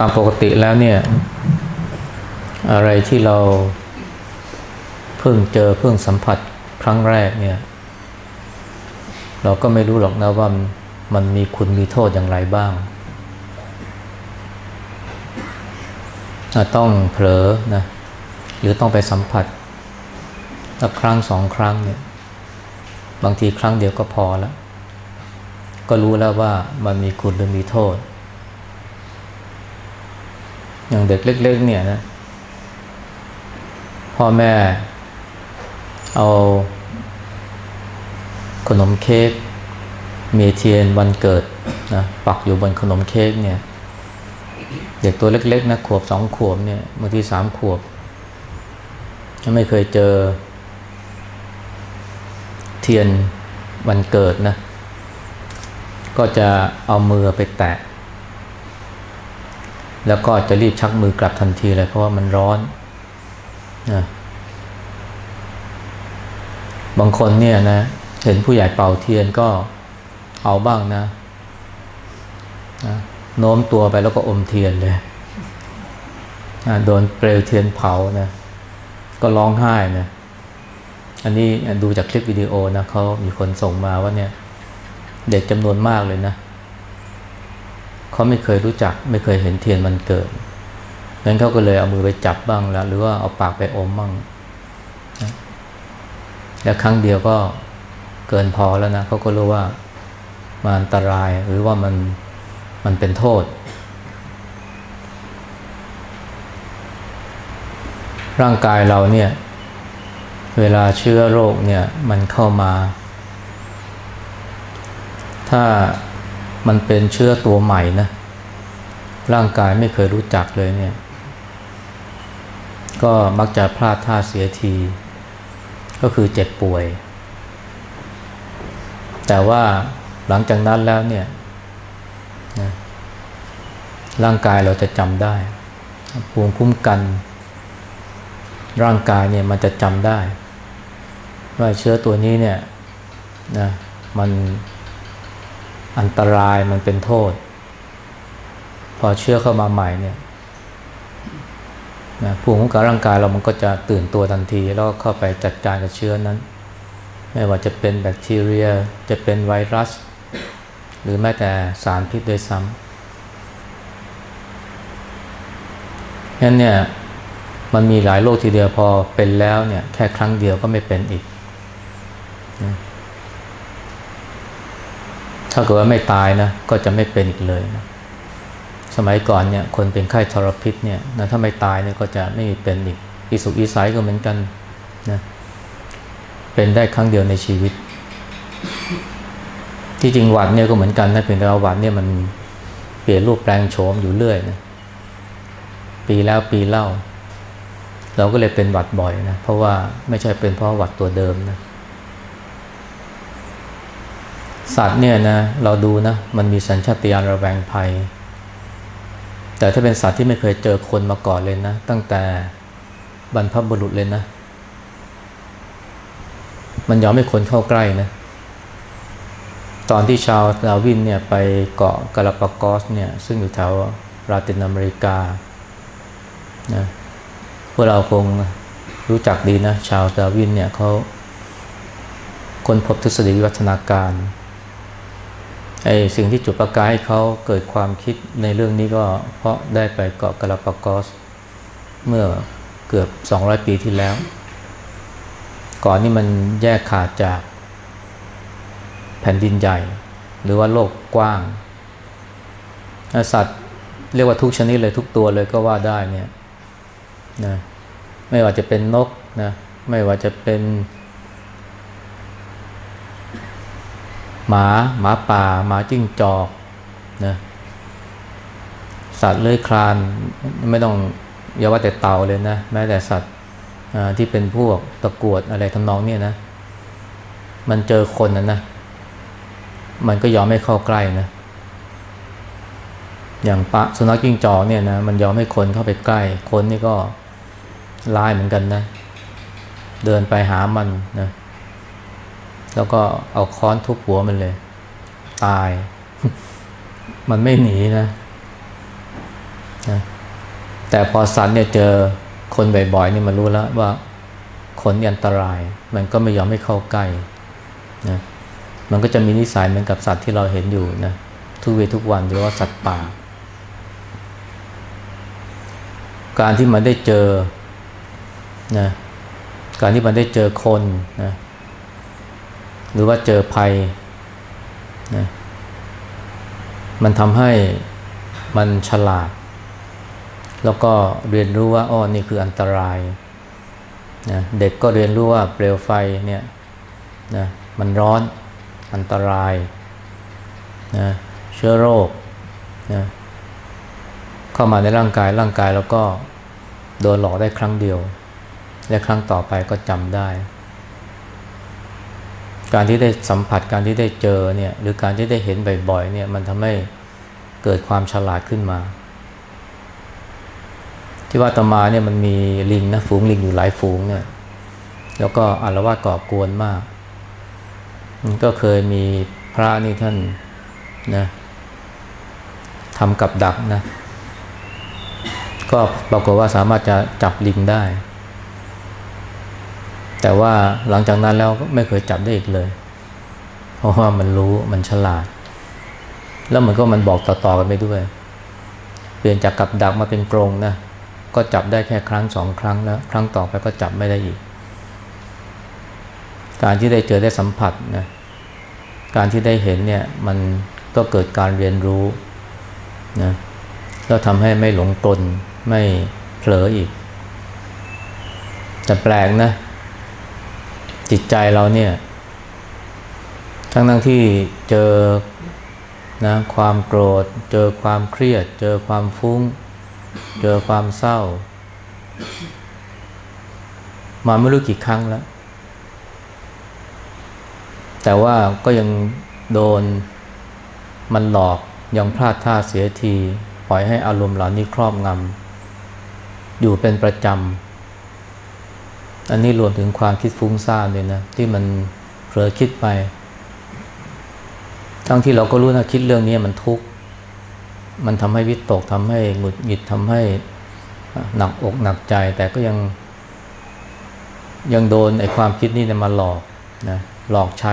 ตามปกติแล้วเนี่ย อะไรที่เราเพิ่งเจอเพิ่งสัมผัสครั้งแรกเนี่ย เราก็ไม่รู้หรอกนะว่ามันมีคุณมีโทษอย่างไรบ้าง ต้องเผลอนะหรือต้องไปสัมผัสสักครั้งสองครั้งเนี่ย บางทีครั้งเดียวก็พอแล้ว ก็รู้แล้วว่ามันมีคุณหรือมีโทษ อย่างเด็กเล็ก ๆ เนี่ยนะพ่อแม่เอาขนมเค้กเมเทียนวันเกิดนะปักอยู่บนขนมเค้กเนี่ย เด็กตัวเล็ก ๆ นะขวบสองขวบเนี่ยบางทีสามขวบ ไม่เคยเจอ เทียนวันเกิดนะ ก็จะเอามือไปแตะ แล้วก็จะรีบชักมือกลับทันทีเลยเพราะว่ามันร้อนนะบางคนเนี่ยนะ เห็นผู้ใหญ่เป่าเทียนก็เอาบ้างนะนะโน้มตัวไปแล้วก็อมเทียนเลยนะโดนเปลวเทียนเผานะก็ร้องไห้นะอันนี้ดูจากคลิปวิดีโอนะเขามีคนส่งมาว่าเนี่ย เด็กจำนวนมากเลยนะ เขาไม่เคยรู้จัก ไม่เคยเห็นเทียนมันเกิดงั้นเขาก็เลยเอามือไปจับบ้างแล้ว หรือว่าเอาปากไปอมบ้างนะแล้วครั้งเดียวก็เกินพอแล้วนะเขาก็รู้ว่ามันอันตรายหรือว่ามันมันเป็นโทษ ร่างกายเราเนี่ย เวลาเชื้อโรคเนี่ยมันเข้ามา ถ้า มันเป็นเชื้อตัวใหม่นะร่างกายไม่เคยรู้จักเลยเนี่ย ก็มักจะพลาดท่าเสียที ก็คือเจ็บป่วย แต่ว่าหลังจากนั้นแล้วเนี่ยนะร่างกายเราจะจำได้ภูมิคุ้มกัน ร่างกายเนี่ยมันจะจำได้ ว่าเชื้อตัวนี้เนี่ยนะมัน อันตรายมันเป็นโทษ พอเชื้อเข้ามาใหม่เนี่ยนะภูมิคุ้มกันร่างกายเรามันก็จะตื่นตัวทันที แล้วก็เข้าไปจัดการกับเชื้อนั้น ไม่ว่าจะเป็นแบคทีเรีย จะเป็นไวรัส หรือแม้แต่สารพิษด้วยซ้ำงั้นเนี่ยมันมีหลายโรคทีเดียวพอเป็นแล้วเนี่ยแค่ครั้งเดียวก็ไม่เป็นอีก ถ้าเกิดว่าไม่ตายนะก็จะไม่เป็นอีกเลยนะสมัยก่อนเนี่ยคนเป็นไข้ทรพิษเนี่ยนะถ้าไม่ตายเนี่ยก็จะไม่เป็นอีกอิสุกอิสัยก็เหมือนกันนะเป็นได้ครั้งเดียวในชีวิต ที่จริงหวัดเนี่ยก็เหมือนกันนะเพียงแต่ว่าหวัดเนี่ยมันเปลี่ยนรูปแปลงโฉมอยู่เรื่อยนะปีแล้วปีเล่า เราก็เลยเป็นหวัดบ่อยนะเพราะว่าไม่ใช่เป็นเพราะหวัดตัวเดิมนะ สัตว์เนี่ยนะเราดูนะมันมีสัญชาตญาณระแวงภัย แต่ถ้าเป็นสัตว์ที่ไม่เคยเจอคนมาก่อนเลยนะ ตั้งแต่บรรพบุรุษเลยนะ มันยอมให้คนเข้าใกล้นะตอนที่ชาวดาวินเนี่ยไปเกาะกาลาปากอสเนี่ยซึ่งอยู่แถวลาตินอเมริกานะพวกเราคงรู้จักดีนะ ชาวดาวินเนี่ยเขาคนพบทฤษฎีวิวัฒนาการ ไอ้สิ่งที่จุดประกายให้เขาเกิดความคิดในเรื่องนี้ก็เพราะได้ไปเกาะกาลาปากอส เมื่อเกือบ 200 ปีที่แล้ว ก่อนนี้มันแยกขาดจากแผ่นดินใหญ่ หรือว่าโลกกว้าง สัตว์เรียกว่าทุกชนิดเลยทุกตัวเลยก็ว่าได้เนี่ยนะไม่ว่าจะเป็นนกนะไม่ว่าจะเป็น หมาหมาป่าหมาจิ้งจอกนะสัตว์เลื้อยคลานไม่ต้องอย่าว่าแต่เต่าเลยนะแม้แต่สัตว์ที่เป็นพวกตะกวดอะไรทำนองนี้นะ มันเจอคนนะนะ มันก็ยอมไม่เข้าใกล้นะอย่างปะสุนัขจิ้งจอกเนี่ยนะมันยอมให้คนเข้าไปใกล้ คนนี่ก็ลายเหมือนกันนะ เดินไปหามันนะ แล้วก็เอาค้อนทุบหัวมันเลย ตาย มันไม่หนีนะนะแต่พอสัตว์เนี่ยเจอคนบ่อยๆนี่มันรู้แล้วว่าคนอันตราย มันก็ไม่ยอมให้เข้าใกล้นะมันก็จะมีนิสัยเหมือนกับสัตว์ที่เราเห็นอยู่นะทุกเวทุกวันหรือว่าสัตว์ป่า การที่มันได้เจอนะการที่มันได้เจอคนนะ หรือว่าเจอภัยนะมันทำให้มันฉลาด แล้วก็เรียนรู้ว่าอ้อนี่คืออันตรายนะเด็กก็เรียนรู้ว่าเปลวไฟเนี่ยนะมันร้อนอันตรายนะเชื้อโรคนะเข้ามาในร่างกายร่างกายแล้วก็โดนหลอกได้ครั้งเดียว และครั้งต่อไปก็จำได้ การที่ได้สัมผัสการที่ได้เจอเนี่ยหรือการที่ได้เห็นบ่อยๆเนี่ยมันทำให้เกิดความฉลาดขึ้นมา ที่ว่าตมาเนี่ยมันมีลิงนะฝูงลิงอยู่หลายฝูงเนี่ยแล้วก็อารวาสก่อกวนมาก มันก็เคยมีพระนี่ท่านนะทำกับดักนะ ก็ปรากฏว่าสามารถจะจับลิงได้ แต่ว่าหลังจากนั้นแล้วไม่เคยจับได้อีกเลย เพราะว่ามันรู้มันฉลาด แล้วมันก็มันบอกต่อๆกันไปด้วย เปลี่ยนจากกับดักมาเป็นกรงนะก็จับได้แค่ครั้งสองครั้งแล้ว ครั้งต่อไปก็จับไม่ได้อีก การที่ได้เจอได้สัมผัสนะการที่ได้เห็นเนี่ยมันก็เกิดการเรียนรู้นะแล้วทำให้ไม่หลงกลไม่เผลออีกแต่แปลกนะ จิตใจเราเนี่ย ทั้งทั้งที่เจอนะความโกรธ เจอความเครียด เจอความฟุ้ง เจอความเศร้า มาไม่รู้กี่ครั้งแล้ว แต่ว่าก็ยังโดนมันหลอกยังพลาดท่าเสียที ปล่อยให้อารมณ์เหล่านี้ครอบงำอยู่เป็นประจำ อันนี้รวมถึงความคิดฟุ้งซ่านเลยนะ ที่มันเผลอคิดไป ทั้งที่เราก็รู้นะคิดเรื่องนี้มันทุกข์มันทำให้วิตกทำให้หงุดหงิดทำให้หนักอกหนักใจ แต่ก็ยัง ยังโดนไอ้ความคิดนี้มาหลอกนะหลอกใช้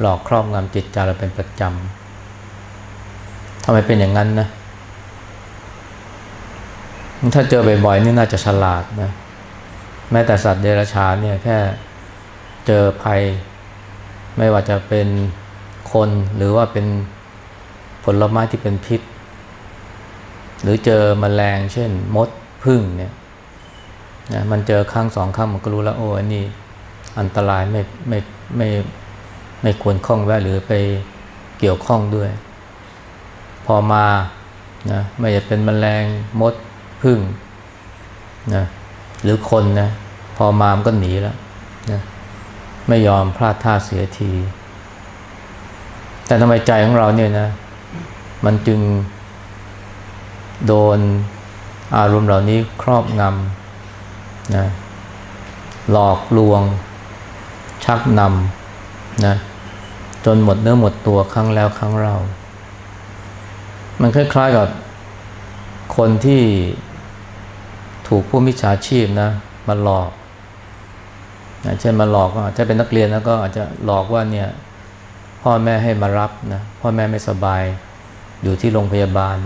หลอกครอบงำจิตใจเราเป็นประจำทำไมเป็นอย่างนั้นนะถ้าเจอบ่อยๆนี่น่าจะฉลาดนะ แม้แต่สัตว์เดรัจฉานเนี่ยแค่เจอภัย ไม่ว่าจะเป็นคนหรือว่าเป็นผลไม้ที่เป็นพิษ หรือเจอมแมลงเช่นมดพึ่งเนี่ยนะมันเจอครั้งสองครั้งมันก็รู้แล้วโอ้อันนี้อันตรายไม่ไม่ไม่ไม่ควรคล้องแวะหรือไปเกี่ยวข้องด้วย พอมานะไม่จะเป็นมแมลงมดพึ่งนะ หรือคนนะพอมามก็หนีแล้วนะไม่ยอมพลาดท่าเสียที แต่ทำไมใจของเราเนี่ยนะ มันจึงโดนอารมณ์เหล่านี้ครอบงำนะหลอกลวง ชักนำนะจนหมดเนื้อหมดตัวครั้งแล้วครั้งเล่ามันคล้ายๆกับคนที่ ถูกผู้มิจฉาชีพนะมาหลอกนะเช่นมาหลอกอาจจะเป็นนักเรียนแล้วก็อาจจะหลอกว่าเนี่ยพ่อแม่ให้มารับนะพ่อแม่ไม่สบายอยู่ที่โรงพยาบาล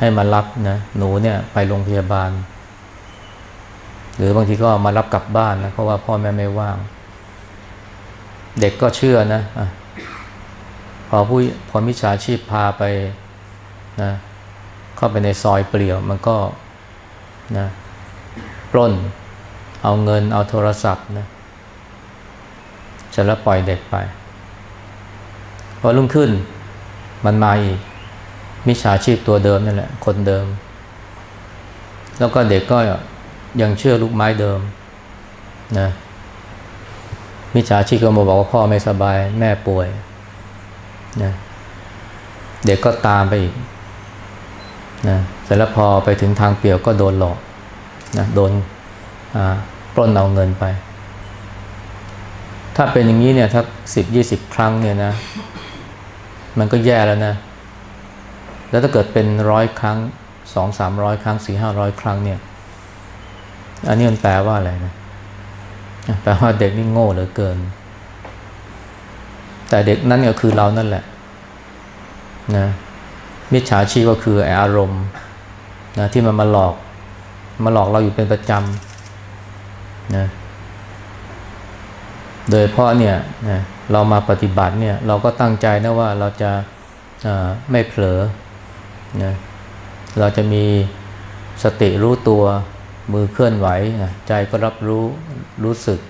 ให้มารับนะหนูเนี่ยไปโรงพยาบาล หรือบางทีก็มารับกลับบ้านนะเพราะว่าพ่อแม่ไม่ว่าง เด็กก็เชื่อนะอะพอผู้พอมิจฉาชีพพาไปนะเข้าไปในซอยเปลี่ยวมันก็ นะปล้น เอาเงินเอาโทรศัพท์นะจแล้วปล่อยเด็กไป พอรุ่งขึ้นมันมาอีก มิจฉาชีพตัวเดิมนั่นแหละ คนเดิม แล้วก็เด็กก็ยังเชื่อลูกไม้เดิมนะมิจฉาชีพก็มาบอกว่าพ่อไม่สบาย แม่ป่วยนะเด็กก็ตามไปอีก นะเสร็จแล้วพอไปถึงทางเปี่ยวก็โดนหลอกนะโดนปล้นเอาเงินไป ถ้าเป็นอย่างนี้เนี่ยถ้าสิบยี่สิบครั้งเนี่ยนะ มันก็แย่แล้วนะ แล้วถ้าเกิดเป็นร้อยครั้งสองสามร้อยครั้งสี่ห้าร้อยครั้งเนี่ย อันนี้มันแปลว่าอะไรนะแปลว่าเด็กนี่โง่เหลือเกิน แต่เด็กนั่นก็คือเรานั่นแหละนะ มิจฉาชีพก็คืออารมณ์นะที่มันมาหลอกมาหลอกเราอยู่เป็นประจำนะโดยเพราะเนี่ยนะเรามาปฏิบัติเนี่ยเราก็ตั้งใจนะว่าเราจะไม่เผลอนะเราจะมีสติรู้ตัวมือเคลื่อนไหวนะใจก็รับรู้รู้สึก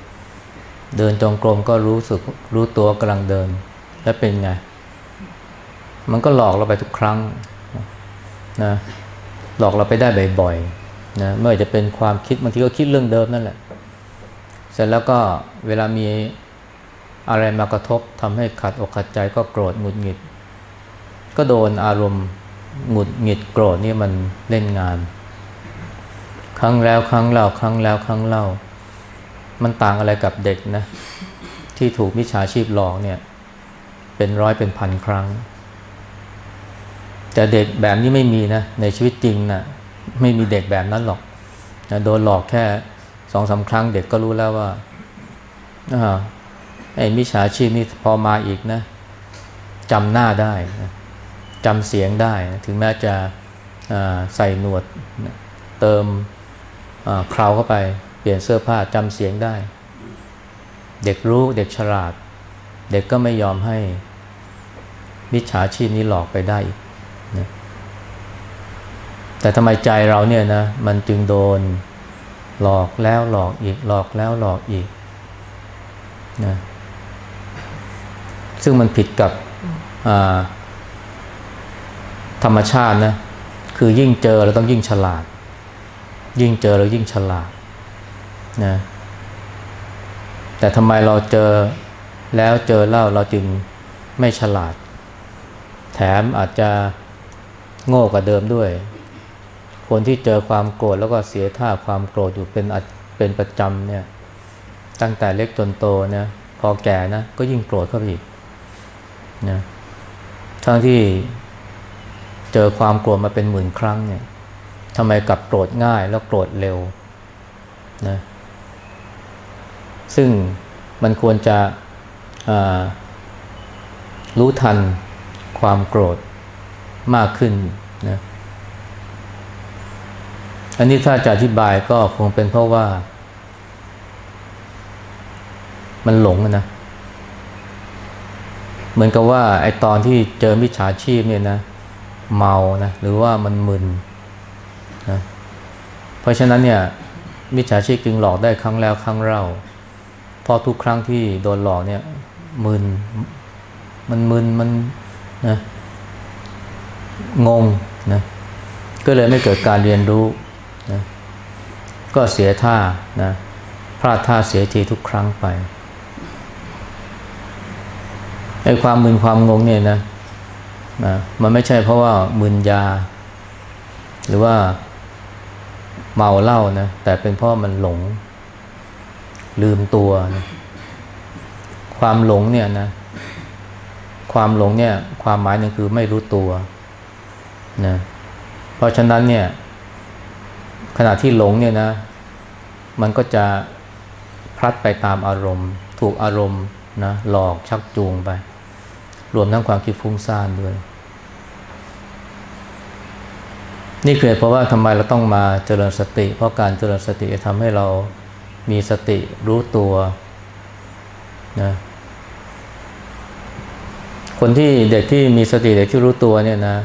เดินจงกรมก็รู้สึกรู้ตัวกำลังเดิน แล้วเป็นไง มันก็หลอกเราไปทุกครั้งนะหลอกเราไปได้บ่อยๆนะไม่ว่าจะเป็นความคิดบางทีก็คิดเรื่องเดิมนั่นแหละ เสร็จแล้วก็เวลามีอะไรมากระทบทำให้ขัดอกขัดใจก็โกรธหงุดหงิด ก็โดนอารมณ์หงุดหงิดโกรธนี่มันเล่นงาน ครั้งแล้วครั้งเล่าครั้งแล้วครั้งเล่า มันต่างอะไรกับเด็กนะที่ถูกมิจฉาชีพหลอกเนี่ยเป็นร้อยเป็นพันครั้ง แต่เด็กแบบนี้ไม่มีนะในชีวิตจริงนะไม่มีเด็กแบบนั้นหรอกนะโดนหลอกแค่สองสาครั้งเด็กก็รู้แล้วว่าไอ้มิจฉาชีพนี่พอมาอีกนะจำหน้าได้นะจำเสียงได้นะถึงแม้จะใส่หนวดเติมคราวเข้าไป เปลี่ยนเสื้อผ้าจำเสียงได้ เด็กรู้เด็กฉลาด เด็กก็ไม่ยอมให้มิจฉาชีพนี้หลอกไปได้นะ แต่ทำไมใจเราเนี่ยนะมันจึงโดนหลอกแล้วหลอกอีกหลอกแล้วหลอกอีกนะซึ่งมันผิดกับธรรมชาตินะคือยิ่งเจอเราต้องยิ่งฉลาด ยิ่งเจอเรายิ่งฉลาดนะแต่ทำไมเราเจอแล้วเจอเล่าเราจึงไม่ฉลาด แถมอาจจะโง่กว่าเดิมด้วย คนที่เจอความโกรธแล้วก็เสียท่าความโกรธอยู่เป็นเป็นประจำเนี่ยตั้งแต่เล็กจนโตนี่ยพอแก่นะก็ยิ่งโกรธเข้าไปอีกนะทั้งที่เจอความโกรธมาเป็นหมื่นครั้งเนี่ยทำไมกลับโกรธง่ายแล้วโกรธเร็วนะซึ่งมันควรจะรู้ทันความโกรธมากขึ้นนะ อันนี้ถ้าจะอธิบายก็คงเป็นเพราะว่า มันหลงนะ เหมือนกับว่าไอตอนที่เจอมิจฉาชีพเนี่ยนะ เมานะ หรือว่ามันมึนนะเพราะฉะนั้นเนี่ย มิจฉาชีพจึงหลอกได้ครั้งแล้วครั้งเล่าพอทุกครั้งที่โดนหลอกเนี่ยมึนมันมึนมันนะงงนะก็เลยไม่เกิดการเรียนรู้ นะก็เสียท่านะพลาดท่าเสียทีทุกครั้งไปไอ้ความมึนความงงเนี่ยนะนะมันไม่ใช่เพราะว่ามึนยา หรือว่าเมาเหล้านะแต่เป็นเพราะมันหลง ลืมตัวนะความหลงเนี่ยนะ ความหลงเนี่ย ความหมายหนึ่งคือไม่รู้ตัวนะเพราะฉะนั้นเนี่ย ขณะที่หลงเนี่ยนะ มันก็จะพลัดไปตามอารมณ์ ถูกอารมณ์นะหลอกชักจูงไป รวมทั้งความคิดฟุ้งซ่านด้วย นี่คือเพราะว่าทำไมเราต้องมาเจริญสติ เพราะการเจริญสติจะทำให้เรามีสติรู้ตัวนะคนที่เด็กที่มีสติเด็กที่รู้ตัวเนี่ยนะ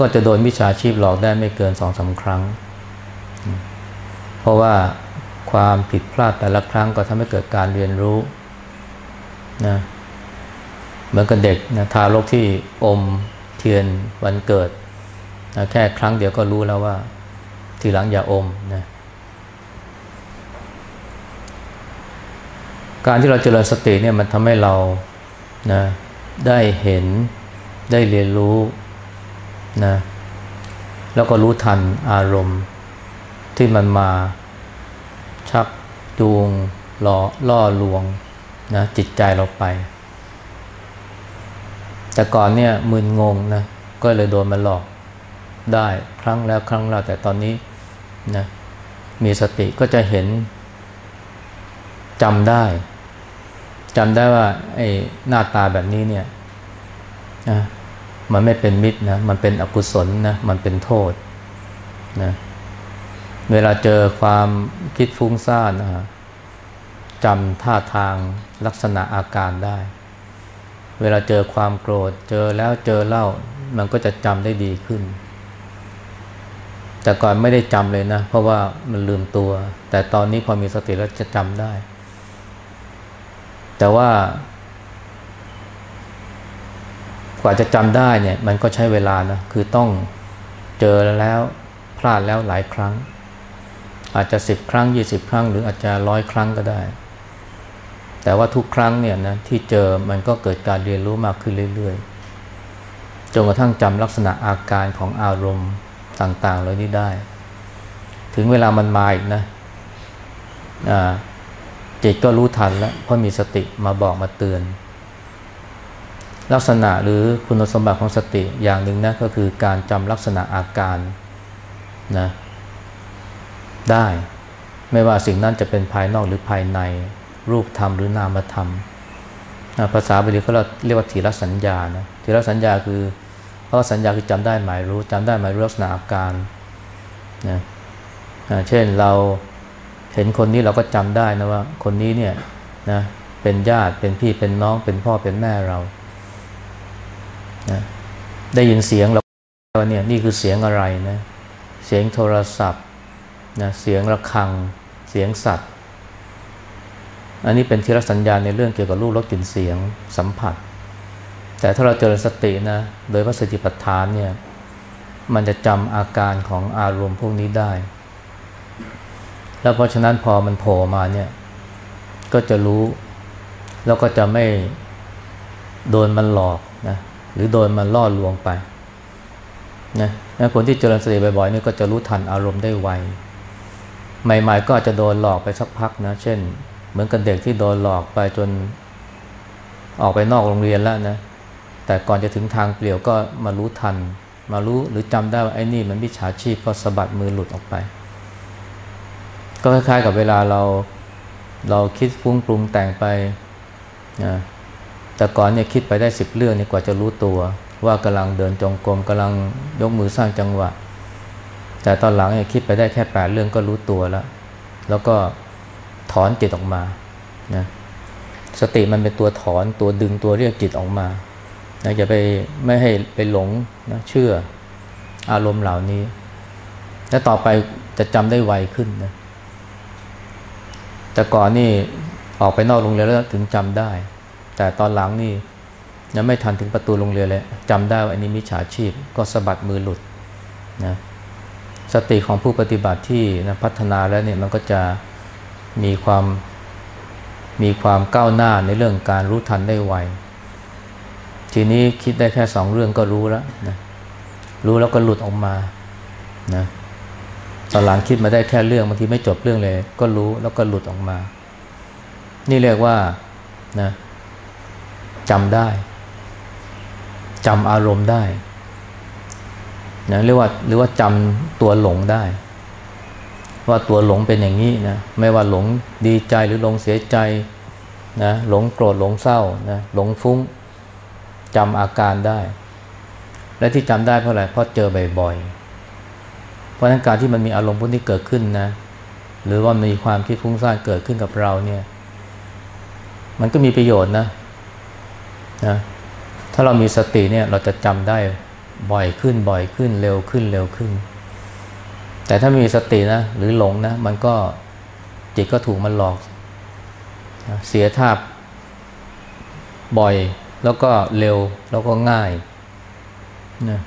ก็จะโดนมิจฉาชีพหลอกได้ไม่เกินสองสาครั้ง เพราะว่าความผิดพลาดแต่ละครั้งก็ทำให้เกิดการเรียนรู้นะเหมือนกับเด็กนะทารกที่อมเทียนวันเกิดนะแค่ครั้งเดียวก็รู้แล้วว่า ทีหลังอย่าอมนะการที่เราเจริญสติเนี่ยมันทำให้เรานะได้เห็นได้เรียนรู้ นะแล้วก็รู้ทันอารมณ์ที่มันมา ชักจูงล่อล่อลวงนะจิตใจเราไป แต่ก่อนเนี่ยมึนงงนะก็เลยโดนมันหลอกได้ครั้งแล้วครั้งแล้วแต่ตอนนี้นะมีสติก็จะเห็นจำได้จำได้ว่าไอ้หน้าตาแบบนี้เนี่ยนะ มันไม่เป็นมิตรนะ มันเป็นอกุศลนะ มันเป็นโทษนะ เวลาเจอความคิดฟุ้งซ่านนะจำท่าทางลักษณะอาการได้ เวลาเจอความโกรธ เจอแล้วเจอเล่า มันก็จะจำได้ดีขึ้น แต่ก่อนไม่ได้จำเลยนะ เพราะว่ามันลืมตัว แต่ตอนนี้พอมีสติแล้วจะจำได้ แต่ว่า กว่าจะจำได้เนี่ยมันก็ใช้เวลานะคือต้องเจอแล้วพลาดแล้วหลายครั้ง อาจจะสิบครั้งยี่สิบครั้ง หรืออาจจะร้อยครั้งก็ได้ แต่ว่าทุกครั้งเนี่ยนะที่เจอมันก็เกิดการเรียนรู้มากขึ้นเรื่อยๆจนกระทั่งจำลักษณะอาการของอารมณ์ต่างๆเหลยนี่ได้ ถึงเวลามันมาอีกนะจิตก็รู้ทันแล้วเพราะมีสติมาบอกมาเตือน ลักษณะหรือคุณสมบัติของสติอย่างหนึ่งนะก็คือการจำลักษณะอาการนะได้ไม่ว่าสิ่งนั้นจะเป็นภายนอกหรือภายในรูปธรรมหรือนามธรรม ภาษาบาลีเขาเรียกว่าทีละสัญญานะทีละสัญญาคือเพราะสัญญาคือจำได้หมายรู้จำได้หมายรู้ลักษณะอาการนะเช่นเราเห็นคนนี้เราก็จำได้นะว่าคนนี้เนี่ยนะเป็นญาติเป็นพี่เป็นน้องเป็นพ่อเป็นแม่เรา นะได้ยินเสียงเราเนี่ยนี่คือเสียงอะไรนะเสียงโทรศัพท์นะเสียงระฆัง เสียงสัตว์ อันนี้เป็นทีละสัญญาณในเรื่องเกี่ยวกับรูปรสกลิ่นเสียงสัมผัส แต่ถ้าเราเจริญสตินะโดยพระสติปัฏฐานเนี่ยมันจะจำอาการของอารมณ์พวกนี้ได้ แล้วเพราะฉะนั้นพอมันโผล่มาเนี่ยก็จะรู้ แล้วก็จะไม่โดนมันหลอก หรือโดนมันล่อลวงไปนะคนที่เจริญสติบ่อยๆนี่ก็จะรู้ทันอารมณ์ได้ไว ใหม่ๆก็อาจจะโดนหลอกไปสักพักนะ เช่น เหมือนกับเด็กที่โดนหลอกไปจนออกไปนอกโรงเรียนแล้วนะ แต่ก่อนจะถึงทางเปลี่ยวก็มารู้ทัน มารู้หรือจำได้ว่าไอ้นี่มันมิจฉาชีพก็สะบัดมือหลุดออกไป ก็คล้ายๆกับเวลาเราเราคิดฟุ้งปรุงแต่งไปนะ แต่ก่อนเนี่ยคิดไปได้สิบเรื่องนี่กว่าจะรู้ตัว ว่ากำลังเดินจงกรมกำลังยกมือสร้างจังหวะ แต่ตอนหลังเนี่ยคิดไปได้แค่แปดเรื่องก็รู้ตัวแล้ว แล้วก็ถอนจิตออกมานะสติมันเป็นตัวถอนตัวดึงตัวเรียกจิตออกมานะอย่าไปไม่ให้ไปหลงนะเชื่ออารมณ์เหล่านี้ และต่อไปจะจำได้ไวขึ้นนะแต่ก่อนนี่ออกไปนอกโรงเรียนแล้วถึงจำได้ แต่ตอนหลังนี่ยังไม่ทันถึงประตูโรงเรียนเลยจำได้ว่าอันนี้มิจฉาชีพก็สะบัดมือหลุดนะสติของผู้ปฏิบัติที่นะพัฒนาแล้วเนี่ยมันก็จะมีความมีความก้าวหน้าในเรื่องการรู้ทันได้ไวทีนี้คิดได้แค่สองเรื่องก็รู้แล้วนะรู้แล้วก็หลุดออกมานะตอนหลังคิดมาได้แค่เรื่องบางทีไม่จบเรื่องเลย ก็รู้แล้วก็หลุดออกมา นี่เรียกว่านะ จำได้จำอารมณ์ได้นะเรียกว่าหรือว่าจำตัวหลงได้ ว่าตัวหลงเป็นอย่างนี้นะไม่ว่าหลงดีใจหรือหลงเสียใจนะหลงโกรธหลงเศร้านะหลงฟุ้งจำอาการได้ และที่จำได้เพราะอะไรเพราะเจอบ่อยๆเพราะนั้นการที่มันมีอารมณ์พวกนี้เกิดขึ้นนะหรือว่ามีความคิดฟุ้งซ่านเกิดขึ้นกับเราเนี่ยมันก็มีประโยชน์นะ นะถ้าเรามีสติเนี่ยเราจะจำได้บ่อยขึ้นบ่อยขึ้นเร็วขึ้นเร็วขึ้น แต่ถ้ามีสตินะหรือหลงนะมันก็จิตก็ถูกมันหลอกเสียท่าบ่อยแล้วก็เร็วแล้วก็ง่ายนะ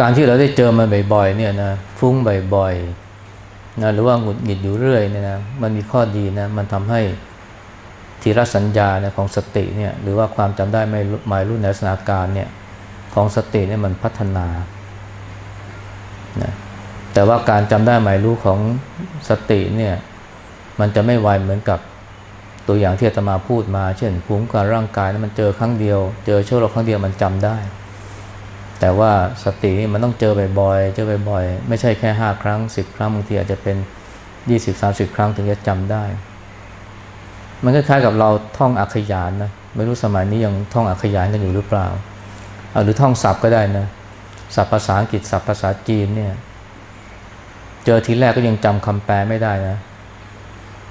การที่เราได้เจอมันบ่อยๆเนี่ยนะฟุ้งบ่อยๆนะหรือว่าหงุดหงิดอยู่เรื่อยเนี่ยนะมันมีข้อดีนะมันทำให้ ทีรสัญญาเนี่ยของสติเนี่ยหรือว่าความจำได้ไม่หมายรู้ในสถานการณ์เนี่ยของสติเนี่ยมันพัฒนานะแต่ว่าการจำได้หมายรู้ของสติเนี่ยมันจะไม่ไวเหมือนกับตัวอย่างที่อาตมาพูดมา เช่นภูมิการร่างกายนะมันเจอครั้งเดียว เจอชั่วโรคครั้งเดียวมันจำได้ แต่ว่าสตินี่มันต้องเจอบ่อยๆเจอบ่อยๆไม่ใช่แค่ห้าครั้งสิบครั้งบางทีอาจจะเป็นยี่สิบสามสิบครั้งถึงจะจำได้ มันคล้ายๆกับเราท่องอักขยานนะไม่รู้สมัยนี้ยังท่องอักขยานกันอยู่หรือเปล่าเอาหรือท่องศัพท์ก็ได้นะศัพท์ภาษาอังกฤษศัพท์ภาษาจีนเนี่ย เจอทีแรกก็ยังจำคำแปลไม่ได้นะ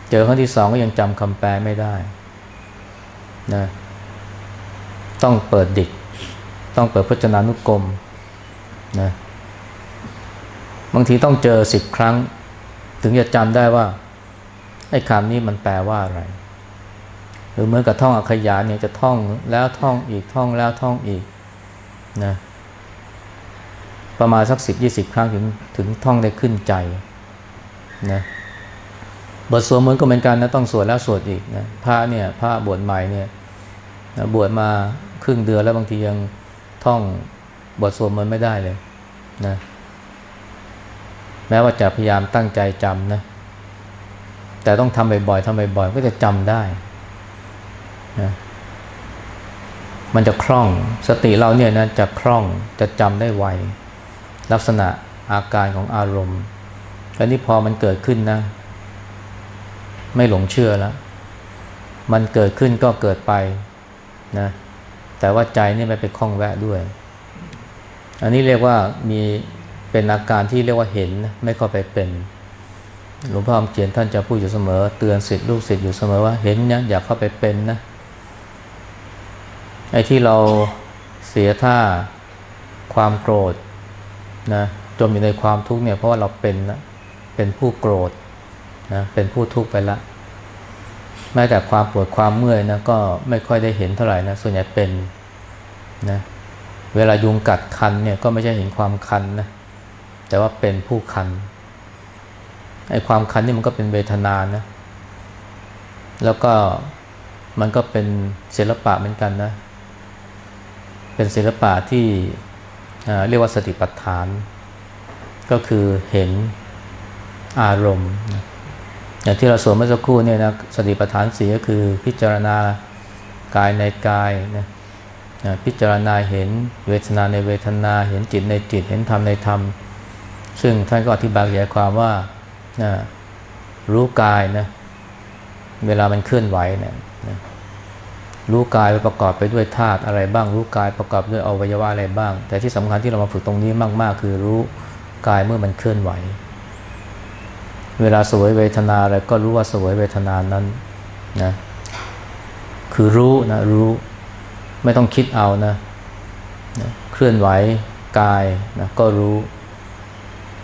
เจอครั้งที่สองก็ยังจำคำแปลไม่ได้นะต้องเปิดดิกต้องเปิดพจนานุกรมนะบางทีต้องเจอสิบครั้ง ถึงจะจำได้ว่าไอ้คำนี้มันแปลว่าอะไร หรือเหมือนกับท่องอักขยานเนี่ยจะท่องแล้วท่องอีกท่องแล้วท่องอีกนะประมาณสักสิบยี่สิบครั้งถึงถึงท่องได้ขึ้นใจนะบทสวดมนต์ก็เหมือนกันนะต้องสวดแล้วสวดอีกนะพระเนี่ยพระบวชใหม่เนี่ยนะบวชมาครึ่งเดือนแล้วบางทียังท่องบทสวดมนต์ไม่ได้เลยนะแม้ว่าจะพยายามตั้งใจจำนะแต่ต้องทำบ่อยๆทำบ่อยๆก็จะจำได้ นะมันจะคล่องสติเราเนี่ยนะจะคล่องจะจำได้ไวลักษณะอาการของอารมณ์แล้วนี่พอมันเกิดขึ้นนะ ไม่หลงเชื่อแล้ว มันเกิดขึ้นก็เกิดไปนะแต่ว่าใจนี่ไม่ไปคล้องแวะด้วย อันนี้เรียกว่ามีเป็นอาการที่เรียกว่าเห็นไม่เข้าไปเป็นหลวงพ่อเขียนท่านจะพูดอยู่เสมอ เตือนสิทธิลูกศิษย์อยู่เสมอว่าเห็นนะอย่าเข้าไปเป็นนะ ไอ้ที่เราเสียท่าความโกรธนะจมอยู่ในความทุกข์เนี่ยเพราะว่าเราเป็นนะเป็นผู้โกรธนะเป็นผู้ทุกข์ไปละแม้แต่ความปวดความเมื่อยนะก็ไม่ค่อยได้เห็นเท่าไหร่นะส่วนใหญ่เป็นนะเวลายุงกัดคันเนี่ยก็ไม่ใช่เห็นความคันนะแต่ว่าเป็นผู้คันไอ้ความคันนี่มันก็เป็นเวทนานะแล้วก็มันก็เป็นศิลปะเหมือนกันนะ เป็นศิลปะที่เรียกว่าสติปัฏฐาน ก็คือเห็นอารมณ์ อย่างที่เราสวดเมื่อสักครู่เนี่ยนะสติปัฏฐานสีก็คือพิจารณากายในกายนะพิจารณาเห็นเวทนาในเวทนา เห็นจิตในจิต เห็นธรรมในธรรม ซึ่งท่านก็อธิบายขยายความว่านะรู้กายนะเวลามันเคลื่อนไหวเนี่ย รู้กายประกอบไปด้วยธาตุอะไรบ้าง รู้กายประกอบด้วยอวัยวะอะไรบ้าง แต่ที่สำคัญที่เรามาฝึกตรงนี้มาก ๆ คือรู้กายเมื่อมันเคลื่อนไหว เวลาสวยเวทนาอะไรก็รู้ว่าสวยเวทนานั้นนะคือรู้นะรู้ไม่ต้องคิดเอานะนะเคลื่อนไหวกายนะก็รู้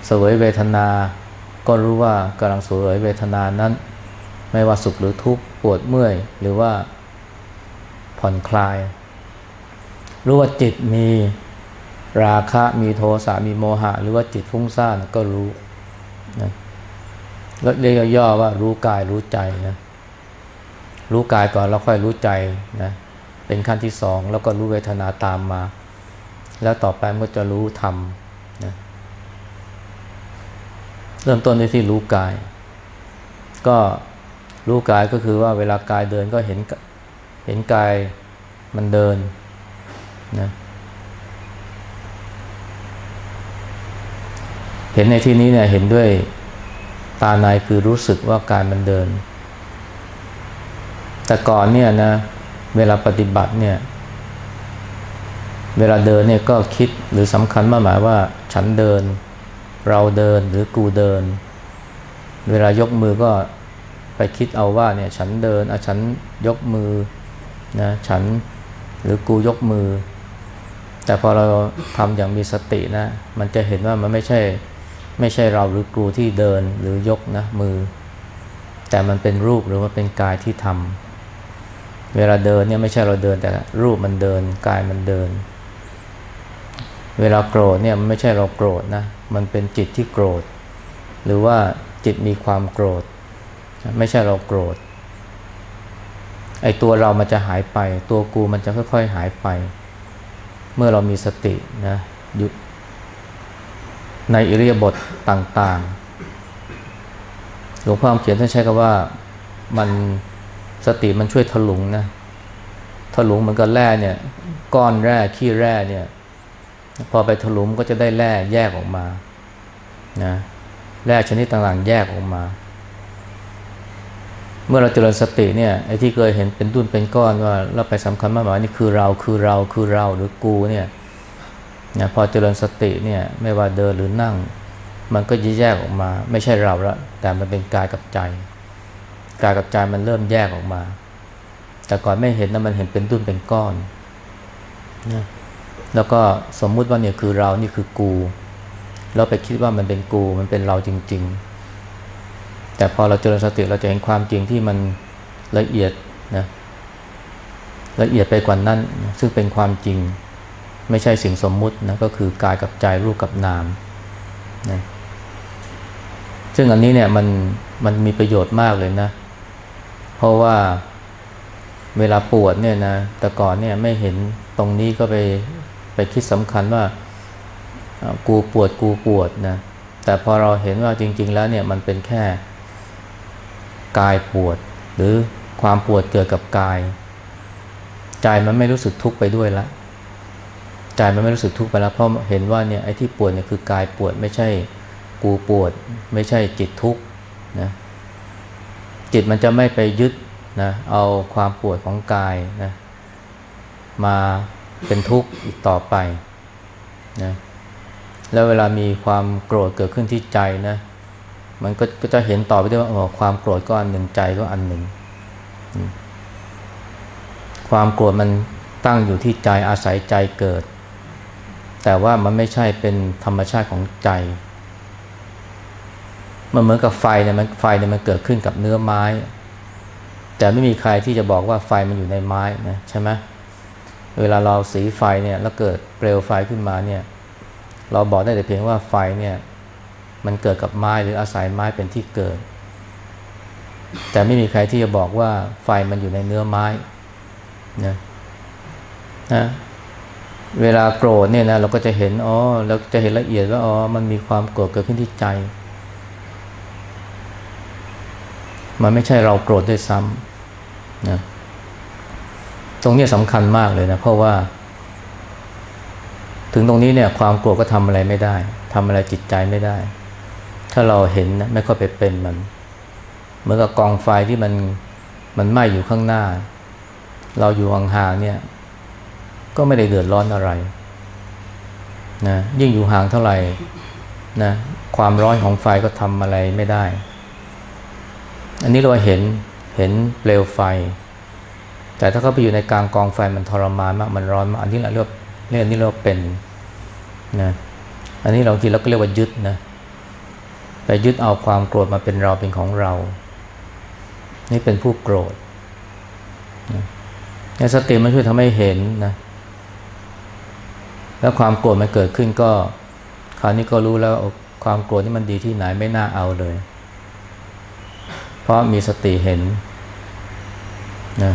สวยเวทนา ก็รู้ว่ากำลังสวยเวทนานั้น ไม่ว่าสุขหรือทุกข์ปวดเมื่อย หรือว่า ผ่อนคลาย รู้ว่าจิตมีราคะมีโทสะมีโมหะ หรือว่าจิตฟุ้งซ่านก็รู้นะแล้วเรียกย่อว่ารู้กายรู้ใจนะรู้กายก่อนแล้วค่อยรู้ใจนะเป็นขั้นที่สองแล้วก็รู้เวทนาตามมา แล้วต่อไปมันก็จะรู้ธรรมนะเริ่มต้นด้วยที่รู้กาย ก็รู้กายก็คือว่าเวลากายเดินก็เห็น ห็นกายมันเดินนะเห็นในที่นี้เนี่ยเห็นด้วยตาในคือรู้สึกว่ากายมันเดิน แต่ก่อนเนี่ยนะเวลาปฏิบัติเนี่ย เวลาเดินเนี่ยก็คิดหรือสำคัญมากหมายว่า ฉันเดิน เราเดินหรือกูเดิน เวลายกมือก็ไปคิดเอาว่าเนี่ยฉันเดินอะฉันยกมือ นะฉันหรือกูยกมือ แต่พอเราทำอย่างมีสตินะ มันจะเห็นว่ามันไม่ใช่ไม่ใช่เราหรือกูที่เดินหรือยกนะมือ แต่มันเป็นรูปหรือว่าเป็นกายที่ทำเวลาเดินเนี่ยไม่ใช่เราเดินแต่รูปมันเดินกายมันเดิน เวลาโกรธเนี่ยมันไม่ใช่เราโกรธนะ มันเป็นจิตที่โกรธ หรือว่าจิตมีความโกรธ ไม่ใช่เราโกรธ ไอ้ตัวเรามันจะหายไป ตัวกูมันจะค่อย ๆ หายไป เมื่อเรามีสตินะหยุดในอิริยาบถต่างๆ หลวงพ่อเขียนท่านใช้คำว่ามันสติมันช่วยถลุงนะถลุงเหมือนกับแร่เนี่ย ก้อนแร่ขี้แร่เนี่ย พอไปถลุงก็จะได้แร่แยกออกมานะแร่ชนิดต่างๆแยกออกมา เมื่อเราเจริญสติเนี่ยไอ้ที่เคยเห็นเป็นดุนเป็นก้อนว่าเราไปสำคัญมากหมายนี่คือเราคือเราคือเราหรือกูเนี่ยนะพอเจริญสติเนี่ยไม่ว่าเดินหรือนั่ง มันก็แยกออกมา ไม่ใช่เราละแต่มันเป็นกายกับใจกายกับใจมันเริ่มแยกออกมา แต่ก่อนไม่เห็นนะมันเห็นเป็นดุนเป็นก้อนนะแล้วก็สมมุติว่าเนี่ยคือเรานี่คือกู เราไปคิดว่ามันเป็นกูมันเป็นเราจริง ๆ แต่พอเราเจริญสติเราจะเห็นความจริงที่มันละเอียดนะละเอียดไปกว่านั้นซึ่งเป็นความจริงไม่ใช่สิ่งสมมุตินะก็คือกายกับใจรูปกับนามนะซึ่งอันนี้เนี่ยมันมันมีประโยชน์มากเลยนะ เพราะว่าเวลาปวดเนี่ยนะแต่ก่อนเนี่ยไม่เห็นตรงนี้ก็ไปไปคิดสำคัญว่ากูปวดกูปวดนะแต่พอเราเห็นว่าจริง ๆ แล้วเนี่ยมันเป็นแค่ กายปวด หรือความปวดเกิดกับกาย ใจมันไม่รู้สึกทุกข์ไปด้วยละใจมันไม่รู้สึกทุกข์ไปแล้วเพราะเห็นว่าเนี่ยไอ้ที่ปวดเนี่ยคือกายปวดไม่ใช่กูปวด ไม่ใช่จิตทุกข์นะจิตมันจะไม่ไปยึดนะเอาความปวดของกายนะมาเป็นทุกข์อีกต่อไปนะแล้วเวลามีความโกรธเกิดขึ้นที่ใจนะ มันก็ก็จะเห็นต่อไปด้วยว่าอความโกรธก็อันหนึ่งใจก็อันหนึ่ง ความโกรธมันตั้งอยู่ที่ใจอาศัยใจเกิด แต่ว่ามันไม่ใช่เป็นธรรมชาติของใจ มันเหมือนกับไฟเนี่ยมันไฟเนี่ยมันเกิดขึ้นกับเนื้อไม้ แต่ไม่มีใครที่จะบอกว่าไฟมันอยู่ในไม้นะใช่ไหมเวลาเราสีไฟเนี่ยแล้วเกิดเปลวไฟขึ้นมาเนี่ย เราบอกได้แต่เพียงว่าไฟเนี่ย มันเกิดกับไม้หรืออาศัยไม้เป็นที่เกิด แต่ไม่มีใครที่จะบอกว่าไฟมันอยู่ในเนื้อไม้นะนะเวลาโกรธเนี่ยนะเราก็จะเห็นอ๋อเราจะเห็นละเอียดว่าอ๋อมันมีความโกรธเกิดขึ้นที่ใจ มันไม่ใช่เราโกรธด้วยซ้ำนะตรงนี้สำคัญมากเลยนะเพราะว่า ถึงตรงนี้เนี่ยความโกลัวก็ทำอะไรไม่ได้ทำอะไรจิตใจไม่ได้ ถ้าเราเห็นนะไม่ค่อยไปเป็นมัน เหมือนกับกองไฟที่มันมันไหม้อยู่ข้างหน้า เราอยู่ห่างๆเนี่ย ก็ไม่ได้เดือดร้อนอะไรนะยิ่งอยู่ห่างเท่าไหร่นะความร้อนของไฟก็ทำอะไรไม่ได้ อันนี้เราเห็นเห็นเปลวไฟ แต่ถ้าเขาไปอยู่ในกลางกองไฟมันทรมานมากมันร้อนมากอันนี้แหละเรียกเรื่องนี้เราเป็นนะอันนี้เราทีเราก็เรียกว่ายึดนะ ไปยึดเอาความโกรธมาเป็นเราเป็นของเรา นี่เป็นผู้โกรธนสติมันช่วยทำให้เห็นนะแล้วความโกรธมันเกิดขึ้นก็ คราวนี้ก็รู้แล้วความโกรธนี่มันดีที่ไหนไม่น่าเอาเลย เพราะมีสติเห็นนะ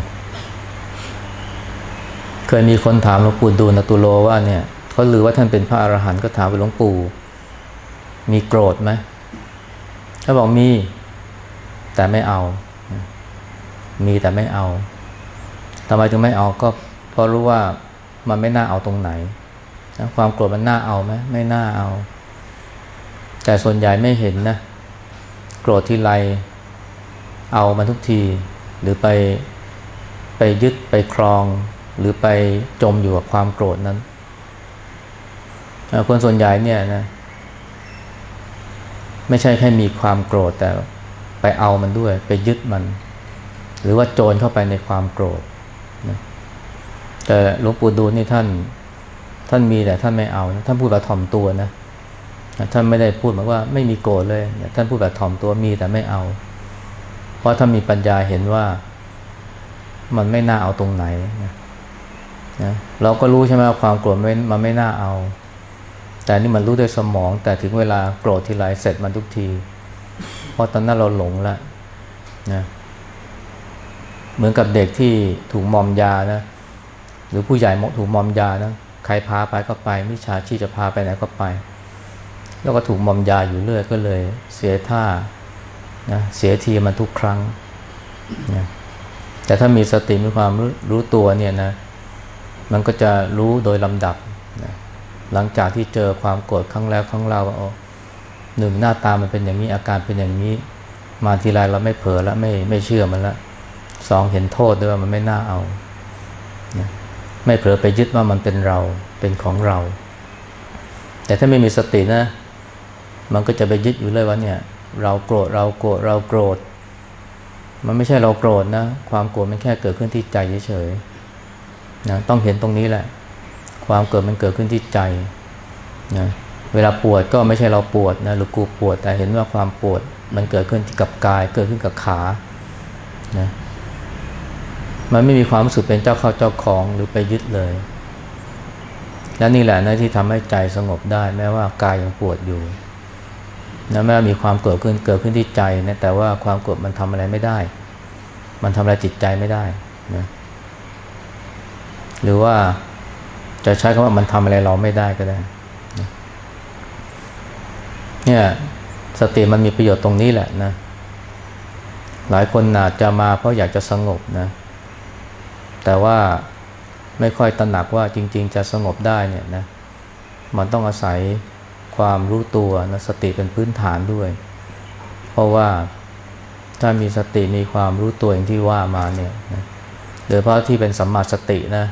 เคยมีคนถามหลวงปู่ดูลตุโลว่าเนี่ยเขาลือว่าท่านเป็นพระอรหันต์ก็ถามไปหลวงปู่ มีโกรธไหม เขาบอกมี แต่ไม่เอา มีแต่ไม่เอาทำไมถึงไม่เอาก็เพราะรู้ว่ามันไม่น่าเอาตรงไหนความโกรธมันน่าเอาไหมไม่น่าเอา แต่ส่วนใหญ่ไม่เห็นนะโกรธทีไรเอามันทุกที หรือไปไปยึดไปครอง หรือไปจมอยู่กับความโกรธนั้นคนส่วนใหญ่เนี่ยนะ ไม่ใช่แค่มีความโกรธแต่ไปเอามันด้วย ไปยึดมัน หรือว่าโจรเข้าไปในความโกรธนะแต่หลวงปู่ดูลนี่ท่าน ท่านมีแต่ท่านไม่เอานะท่านพูดแบบถ่อมตัวนะท่านไม่ได้พูดแบบว่าไม่มีโกรธเลย ท่านพูดแบบถ่อมตัวมีแต่ไม่เอา เพราะท่านมีปัญญาเห็นว่ามันไม่น่าเอาตรงไหนนะนะเราก็รู้ใช่ไหมว่าความโกรธมันไม่น่าเอา แต่นี่มันรู้ด้วยสมอง แต่ถึงเวลาโกรธทีไรเสร็จมันทุกที เพราะตอนนั้นเราหลงแล้วนะเหมือนกับเด็กที่ถูกมอมยานะ หรือผู้ใหญ่ถูกมอมยานะใครพาไปก็ไปมิชาชีจะพาไปไหนก็ไป แล้วก็ถูกมอมยาอยู่เรื่อยก็เลย เสียท่านะเสียทีมันทุกครั้งนะแต่ถ้ามีสติมีความรู้ตัวเนี่ยนะมันก็จะรู้โดยลำดับ หลังจากที่เจอความโกรธครั้งแล้วครั้งเล่าหนึ่งหน้าตามันเป็นอย่างนี้อาการเป็นอย่างนี้ มาทีไรเราไม่เผลอแล้วไม่ไม่เชื่อมันละสองเห็นโทษด้วยว่ามันไม่น่าเอาไม่เผลอไปยึดว่ามันเป็นเราเป็นของเรา แต่ถ้าไม่มีสตินะ มันก็จะไปยึดอยู่เลยว่าเนี่ย เราโกรธเราโกรธเราโกรธ มันไม่ใช่เราโกรธนะ ความโกรธมันแค่เกิดขึ้นที่ใจเฉยๆนะต้องเห็นตรงนี้แหละ ความเกิดมันเกิดขึ้นที่ใจนะเวลาปวดก็ไม่ใช่เราปวดนะหรือกูปวด แต่เห็นว่าความปวดมันเกิดขึ้นกับกาย เกิดขึ้นกับขานะมันไม่มีความรู้สึกเป็นเจ้าเข้าเจ้าของหรือไปยึดเลย และนี่แหละนะที่ทำให้ใจสงบได้ แม้ว่ากายยังปวดอยู่นะแม้มีความเกิดขึ้นเกิดขึ้นที่ใจนะแต่ว่าความโกรธมันทำอะไรไม่ได้ มันทำอะไรจิตใจไม่ได้นะหรือว่า จะใช้คำว่ามันทำอะไรเราไม่ได้ก็ได้เนี่ยสติมันมีประโยชน์ตรงนี้แหละนะ หลายคนอาจจะมาเพราะอยากจะสงบนะ แต่ว่าไม่ค่อยตระหนักว่าจริง ๆ จะสงบได้เนี่ยนะ มันต้องอาศัยความรู้ตัวนะสติเป็นพื้นฐานด้วย เพราะว่าถ้ามีสติมีความรู้ตัวอย่างที่ว่ามาเนี่ยนะโดยเพราะที่เป็นสัมมาสตินะ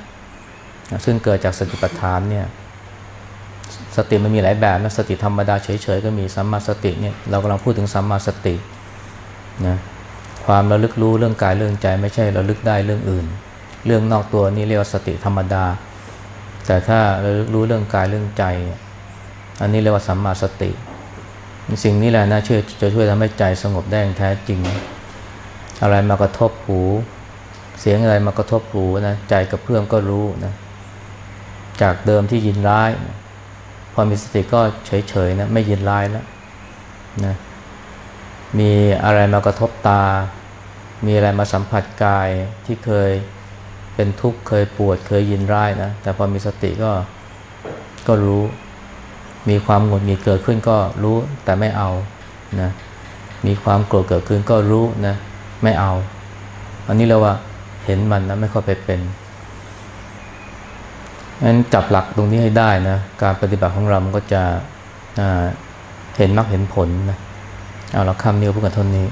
ซึ่งเกิดจากสติปัฏฐานเนี่ยสติมันมีหลายแบบนะสติธรรมดาเฉยๆก็มีสัมมาสติเนี่ยเรากำลังพูดถึงสัมมาสตินะความระลึกรู้เรื่องกายเรื่องใจไม่ใช่ระลึกได้เรื่องอื่น เรื่องนอกตัวนี่เรียกว่าสติธรรมดา แต่ถ้าระลึกรู้เรื่องกายเรื่องใจ อันนี้เรียกว่าสัมมาสติ สิ่งนี้แหละนะช่วยจะช่วยทำให้ใจสงบได้อย่างแท้จริง อะไรมากระทบหู เสียงอะไรมากระทบหูนะใจกับเพื่อนก็รู้นะ จากเดิมที่ยินร้าย พอมีสติก็เฉยๆนะไม่ยินร้ายแล้วนะมีอะไรมากระทบตา มีอะไรมาสัมผัสกายที่เคยเป็นทุกข์เคยปวดเคยยินร้ายนะแต่พอมีสติก็ก็รู้ มีความหงุดหงิดเกิดขึ้นก็รู้แต่ไม่เอานะมีความโกรธเกิดขึ้นก็รู้นะไม่เอา อันนี้เราว่าเห็นมันนะไม่ค่อยไปเป็นั้นจับหลักตรงนี้ให้ได้นะ การปฏิบัติของเรามันก็จะเห็นมรรคเห็นผลนะ เอาเราคำนี้พูดกันทนนี้